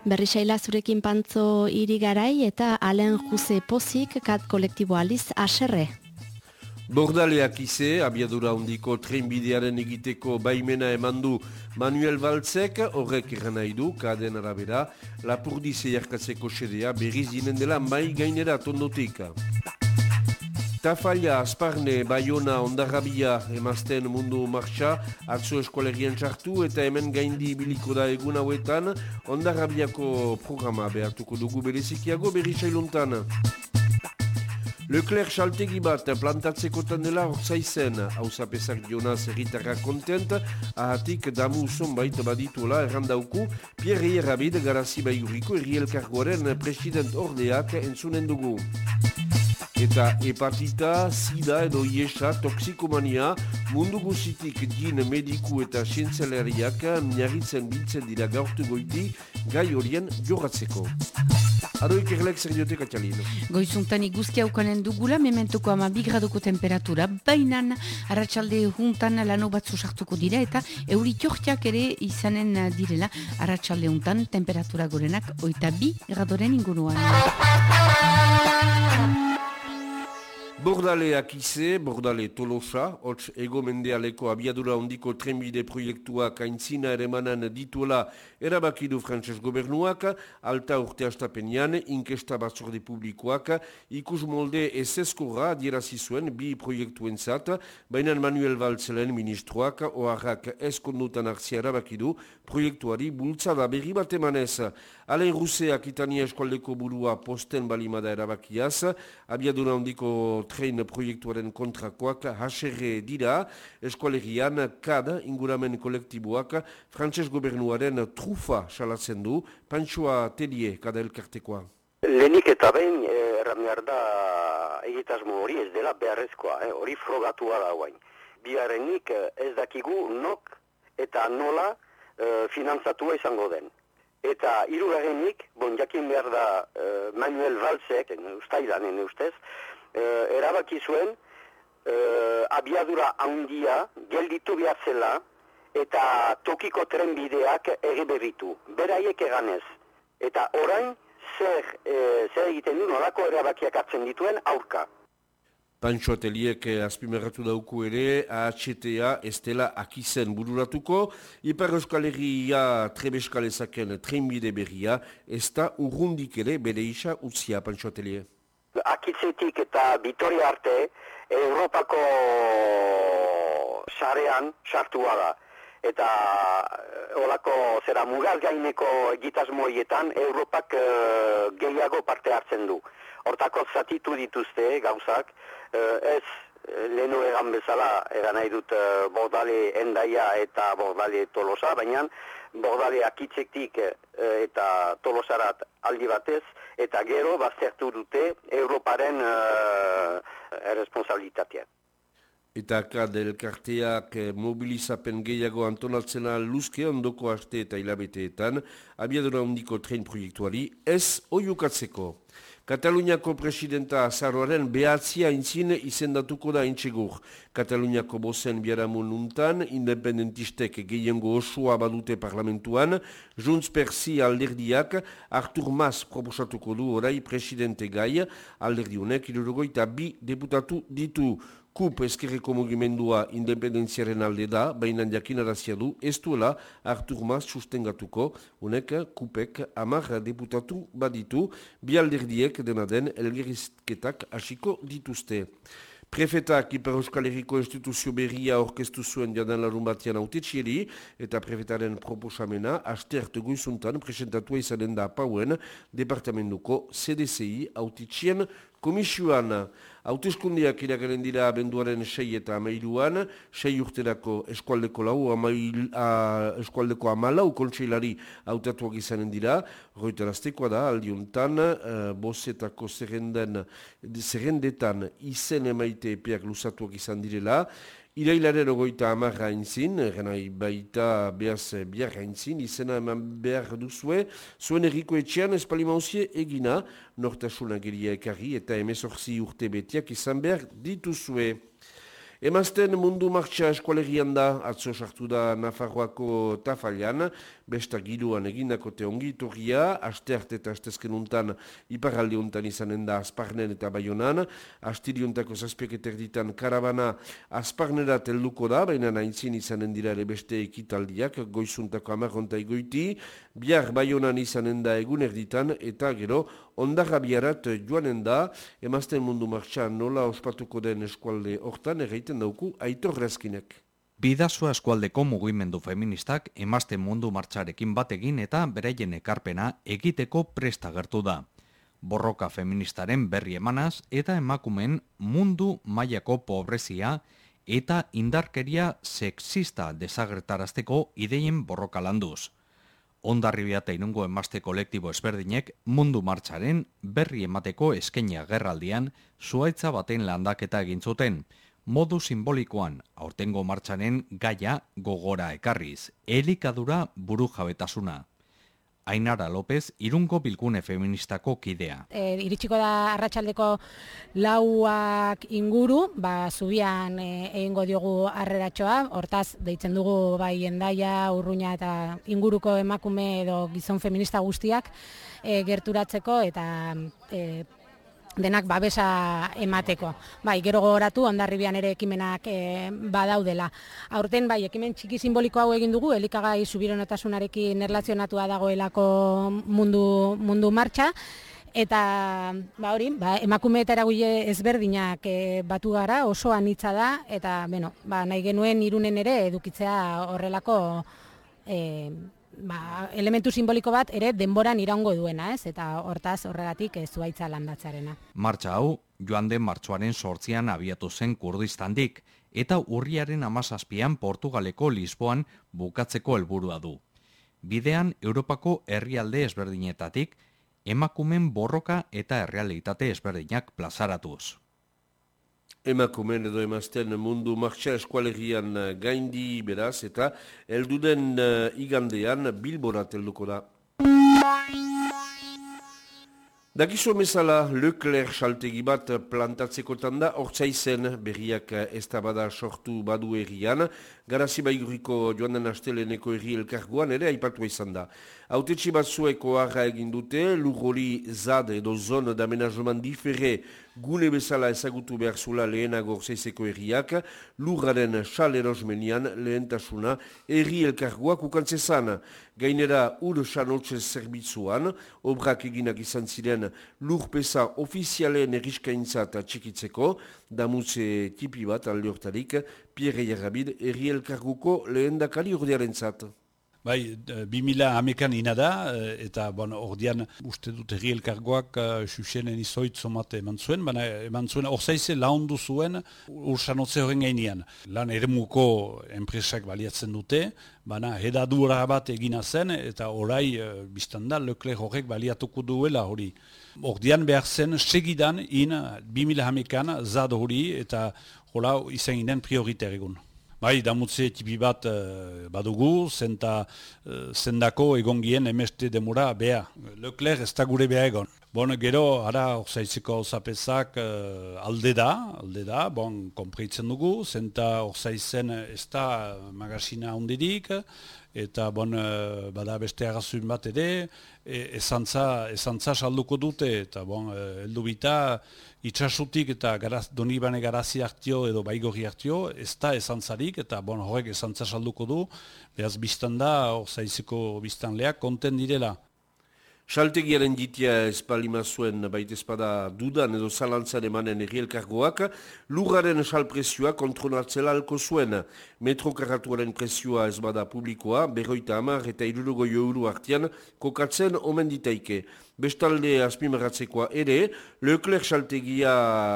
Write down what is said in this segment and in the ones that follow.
Berrisaila zurekin pantzo irigarai eta alen juze pozik kat kolektibo aliz aserre. Bordaleak ize, abiadura hondiko trenbidearen egiteko baimena eman du Manuel Baltzek, horrek iran nahi du, kaden arabera, lapurdi zeiarkatzeko sedea berriz dinen dela mai gainera tondotik. Tafalla, Asparne, Bayona, Ondarrabia, emazten mundu marxa, atzo eskualerien txartu eta hemen gaindi biliko da egun hauetan, Ondarrabiako programa behartuko dugu berezikiago berri sailuntan. Leclerc xaltegi bat plantatzeko tandela horzaizen, hauzapesak diona zerritarra kontent, ahatik damu zonbait badituela errandauku, Pierre Hierabid garazi baiuriko errielkargoaren president ordeak entzunen dugu. Eta hepatita, sida edo iesa, toksikomania, mundu guzitik din mediku eta sientzelariak miarritzen biltzen dira gaurtu goiti gai horien jorratzeko. Aro ikerlek zer diote katxalin. Goizuntan iguzki haukanen dugula, mementoko ama bigradoko temperatura, bainan arratsalde juntan lano batzu sartuko dira eta euri ere izanen direla arratsalde juntan temperatura gorenak oita bi gradoren inguruan. Bordale akize, bordale tolosa, hots ego mendealeko abiadura ondiko trenbide proiektua kaintzina ere manan dituela erabakidu frantses gobernuak, alta urte astapenean, inkesta batzorde publikoak, ikus molde eseskorra dierazi zuen bi proiektuen zat, baina Manuel Valtzelen ministroak, oharrak eskondutan hartzia erabakidu, proiektuari bultzada berri bat emanez. Alain Ruseak itania eskualdeko burua posten balimada erabakiaz, abiadura ondiko tren proiektuaren kontrakoak haserre dira, eskualerian kad inguramen kolektiboak frantses gobernuaren trufa salatzen du, Panchoa Telie kada elkartekoa. Lenik eta behin eh, erran da egitasmo hori ez dela beharrezkoa, eh, hori frogatua da guain. Biarrenik eh, ez dakigu nok eta nola eh, finanzatua izango den. Eta irugarrenik, bon jakin behar da Manuel Valsek, ustailan ustez, uh, erabaki zuen uh, abiadura handia gelditu behar zela eta tokiko trenbideak berritu. Beraiek eganez. Eta orain zer, uh, zer egiten du nolako erabakiak hartzen dituen aurka. Pancho Ateliek azpimerratu dauku ere, AHTA estela akizen bururatuko, Ipar Euskal Herria trebeskalezaken trenbide berria, ez da urrundik ere bere isa utzia Pancho Ateliek akitzetik eta bitoria arte Europako sarean sartua da. Eta eh, olako zera mugaz gaineko egitasmoietan Europak uh, gehiago parte hartzen du. Hortako zatitu dituzte gauzak, uh, ez lehenu egan bezala egan nahi dut uh, bordale endaia eta bordale tolosa, baina bordale akitzetik uh, eta tolosarat aldi batez, eta gero baztertu dute Europaren uh, responsabilitatea. Eta kadel karteak eh, mobilizapen gehiago antonatzena luzke ondoko arte eta hilabeteetan, abiadura ondiko tren proiektuari, ez oiukatzeko. Kataluniako presidenta azaroaren behatzia intzin izendatuko da intxegur. Kataluniako bozen biaramun untan, independentistek gehiengo osoa badute parlamentuan, Junts Persi alderdiak Artur Mas proposatuko du orai presidente gai, alderdionek irurogoita bi deputatu ditu. KUP eskerreko mugimendua independentziaren alde da, baina jakinarazia du, ez duela Artur Mas sustengatuko, unek KUPek amar deputatu baditu, bi alderdiek dena den elgerizketak hasiko dituzte. Prefetak Iper Euskal Herriko instituzio berria orkestu zuen jadan larun batian autetxieri eta prefetaren proposamena astert guizuntan presentatua izanen da pauen departamentuko CDCI autetxien komisioan. Hautezkundiak iragaren dira abenduaren sei eta amailuan, sei urterako eskualdeko lau, amail, a, eskualdeko amalau kontseilari hautatuak izanen dira, roiteraztekoa da, aldiuntan, uh, bosetako zerrendetan izen emaite epeak lusatuak izan direla, Irailaren ogoita amarra inzin, genai baita behaz biarra inzin, izena eman behar duzue, zuen erriko etxean espalimauzie egina, nortasuna geria ekarri eta emezorzi urte betiak izan behar dituzue. Emazten mundu martxa eskualerian da, atzo sartu da Nafarroako tafalian, besta giluan egindako teongi torria, aste arte eta astezken untan, iparalde untan izanen da Azparnen eta Bayonan, astiri untako zazpieketer ditan karabana Azparnera telduko da, baina naintzin izanen dira ere beste ekitaldiak, goizuntako amarronta egoiti, bihar Bayonan izanen da egun erditan, eta gero, ondarra biarat joanen da, emazten mundu martxa nola ospatuko den eskualde hortan, erreiten dauku Aitor Rezkinek. Bidazua eskualdeko mugimendu feministak emazte mundu martxarekin bategin eta bereien ekarpena egiteko presta gertu da. Borroka feministaren berri emanaz eta emakumen mundu mailako pobrezia eta indarkeria sexista desagertarazteko ideien borroka landuz. Ondarribia eta inungo emazte kolektibo ezberdinek mundu martxaren berri emateko eskenia gerraldian zuaitza baten landaketa egin zuten, modu simbolikoan aurtengo martxanen gaia gogora ekarriz, elikadura buru jabetasuna. Ainara López, irungo bilgune feministako kidea. E, iritsiko da arratsaldeko lauak inguru, ba, zubian e, egingo diogu arreratxoa, hortaz, deitzen dugu bai endaia, urruña eta inguruko emakume edo gizon feminista guztiak e, gerturatzeko eta e, denak babesa emateko. Bai, gero gogoratu ondarribian ere ekimenak e, badaudela. Aurten bai, ekimen txiki simboliko hau egin dugu, elikagai subironotasunarekin erlazionatua dagoelako mundu, mundu martxa, Eta ba hori, ba, emakume eta eraguile ezberdinak e, batu gara, oso anitza da, eta bueno, ba, nahi genuen irunen ere edukitzea horrelako e, ba, elementu simboliko bat ere denboran iraungo duena, ez? Eta hortaz horregatik ez zuaitza landatzarena. Martxa hau, joan den martxoaren sortzian abiatu zen kurdistandik, eta urriaren amazazpian Portugaleko Lisboan bukatzeko helburua du. Bidean, Europako herrialde ezberdinetatik, emakumen borroka eta errealitate ezberdinak plazaratuz emakumen edo emazten mundu martxa eskualerian eh, gaindi beraz eta elduden uh, igandean bilbora telduko da. Dakizu mesala Leclerc saltegi bat plantatzeko tanda, ortsa izen berriak ez bada sortu badu errian, garazi baiguriko joan den asteleneko erri elkarguan ere aipatu izan da. Autetxe bat zueko harra egin dute, lurroli zad edo zon d'amenajoman difere gune bezala ezagutu behar zula lehenago zeizeko erriak, lurraren xal erosmenian lehentasuna erri elkarguak ukantzezan. Gainera ur xanotxe zerbitzuan, obrak eginak izan ziren lurpesa ofizialen eriskaintza eta txikitzeko, damutze tipi bat alde hortarik, Pierre Jarrabid erri elkarguko lehendakari ordearen zat. Bai, bi mila hamekan ina da, eh, eta bon, ordean uste dut erri elkargoak uh, xuxenen izoit somate eman zuen, baina eman zuen orzaize laundu zuen ursanotze horren gainean. Lan eremuko enpresak baliatzen dute, baina hedadura bat egina zen, eta orai uh, biztanda Leclerc horrek baliatuko duela hori. Ordean behar zen segidan in bi mila hamekan zad hori, eta hola izan ginen prioriter egun. Bai, damutze tipi bat uh, badugu, zenta uh, zendako egongien emeste demura bea. Leclerc ez da gure bea egon. Bon, gero, ara, orzaitzeko zapezak uh, alde da, alde da, bon, kompreitzen dugu, zenta orzaitzen ez da magasina ondirik, eta bon, bada beste agazun bat ere, e, esantza salduko dute, eta bon, uh, eldu bita, itxasutik eta garaz, donibane garazi hartio edo baigorri hartio, ez da esantzarik eta bon, horrek esantza salduko du, behaz biztan da, hor zaizeko biztan leak, konten direla. Saltegiaren ditia espalima zuen baita espada dudan edo zalantzan emanen errielkargoak, lurraren salpresioa kontronatzela alko zuen. Metrokaratuaren presioa ez bada publikoa, berroita amar eta irurugo euro artian kokatzen omen ditaike. Bestalde azpimarratzekoa ere, Leclerc saltegia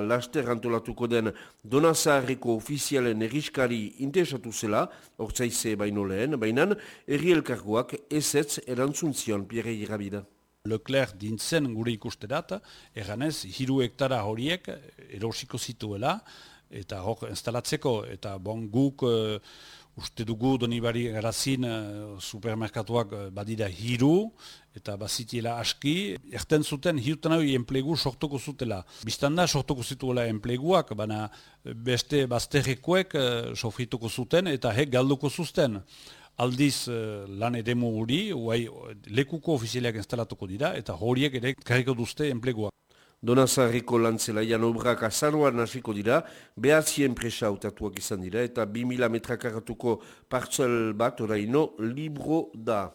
laster antolatuko den Donazarreko ofizialen eriskari interesatu zela, ortsaize baino lehen, bainan, errielkargoak ezetz erantzun zion Pierre Irabida. Leclerc dintzen gure ikusterat, eganez, hiru hektara horiek erosiko zituela, eta hor instalatzeko, eta bon guk uh, Uste dugu donibari garazin uh, supermerkatuak uh, badira hiru, eta bazitiela aski, erten zuten hirutan hau enplegu sortuko zutela. Bistanda sortuko zituela enpleguak, baina beste bazterrekuek uh, sofrituko zuten eta hek galduko zuzten. Aldiz lan edemu hori, lekuko ofizialeak instalatuko dira, eta horiek ere karriko duzte enpleguak. Donazarriko lantzelaian obrak azaruan hasiko dira, behatzien presa autatuak izan dira, eta 2000 metrakaratuko partzel bat oraino libro da.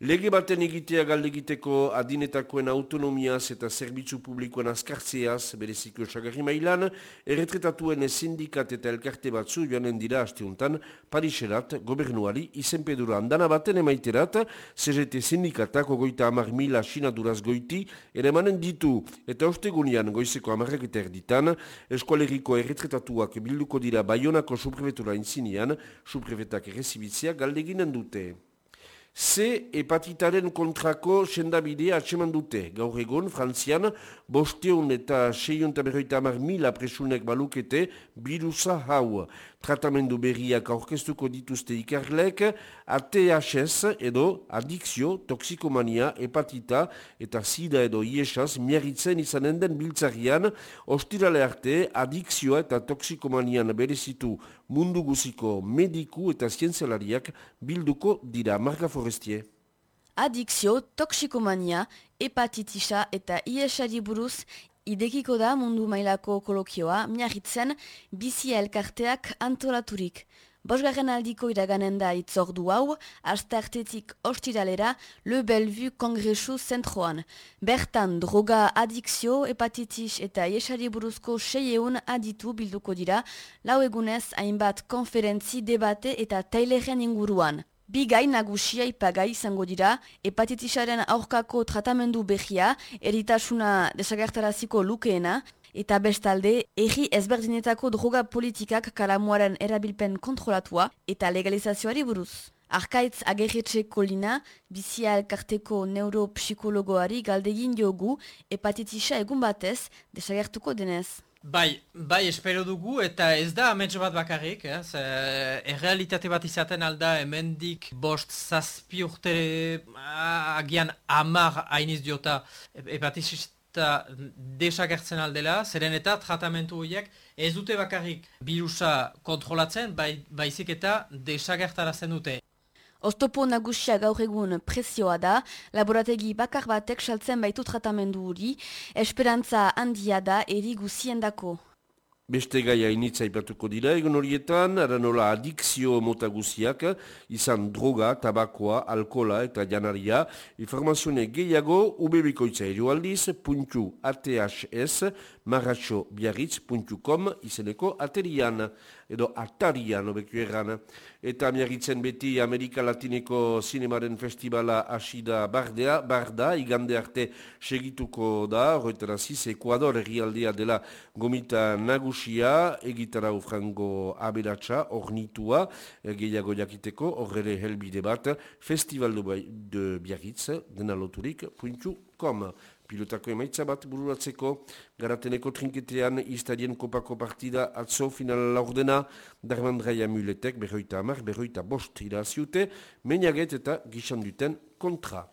Lege baten egitea galdegiteko adinetakoen autonomiaz eta zerbitzu publikoen azkartzeaz bereziko sagarri mailan, erretretatuen sindikat eta elkarte batzu joanen dira hasteuntan Pariserat gobernuari izenpedura andana baten emaiterat, CGT sindikatak ogoita amar mila sinaduraz goiti ere manen ditu eta ostegunian goizeko amarrak eta erditan, eskualeriko erretretatuak bilduko dira Bayonako suprefetura inzinian, suprefetak errezibitzia galdeginen dute. C hepatitaren kontrako sendabidea atseman dute. Gaur egon, Frantzian, bosteun eta seion eta mila presunek balukete birusa hau tratamendu berriak aurkeztuko dituzte ikarlek, ATHS edo adikzio, toksikomania, hepatita eta sida edo iesaz miarritzen izanen den biltzarian, ostirale arte adikzioa eta toksikomanian berezitu mundu guziko mediku eta zientzialariak bilduko dira Marga Forestier. Adikzio, toksikomania, hepatitisa eta iesari buruz Idekiko da mundu mailako kolokioa, miarritzen, bizia elkarteak antolaturik. Bosgarren aldiko iraganen da itzordu hau, astartetik ostiralera, Le Bellevue Kongresu zentroan. Bertan, droga adikzio, hepatitis eta iesari buruzko seieun aditu bilduko dira, lau egunez hainbat konferentzi, debate eta taileren inguruan. Bi gai nagusia ipagai izango dira, hepatitisaren aurkako tratamendu behia, eritasuna desagertaraziko lukeena, eta bestalde, erri ezberdinetako droga politikak kalamuaren erabilpen kontrolatua eta legalizazioari buruz. Arkaitz agerretxe kolina, bizia elkarteko neuropsikologoari galdegin diogu hepatitisa egun batez desagertuko denez. Bai, bai, espero dugu, eta ez da amets bat bakarrik, eh? errealitate bat izaten alda hemendik bost zazpi urte agian amar hainiz diota hepatizista desagertzen aldela, zeren eta tratamentu horiek ez dute bakarrik birusa kontrolatzen, bai, baizik eta desagertarazen dute. Oztopo nagusia gaur egun presioa da, laborategi bakar batek saltzen baitu tratamendu hori, esperantza handia da eri guziendako. Beste gaia initza ipatuko dira, egon horietan, aranola adikzio mota guziak, izan droga, tabakoa, alkola eta janaria, informazione gehiago, ubebikoitza eroaldiz, puntu ATHS, marratxobiarritz.com, izeneko aterian, edo atarian, obeku erran. Eta miarritzen beti Amerika Latineko Zinemaren Festivala asida bardea, barda, igande arte segituko da, horretara ziz, Ekuador errialdea dela gomita nagusia, egitara ufrango aberatsa, ornitua, gehiago jakiteko, horre helbide bat, Festival de Biarritz, dena loturik, puntu, kom pilotako emaitza bat bururatzeko, garateneko trinketean iztadien kopako partida atzo final laurdena, darmandraia muletek, berroita amar, berroita bost iraziute, meniaget eta gisan duten kontra.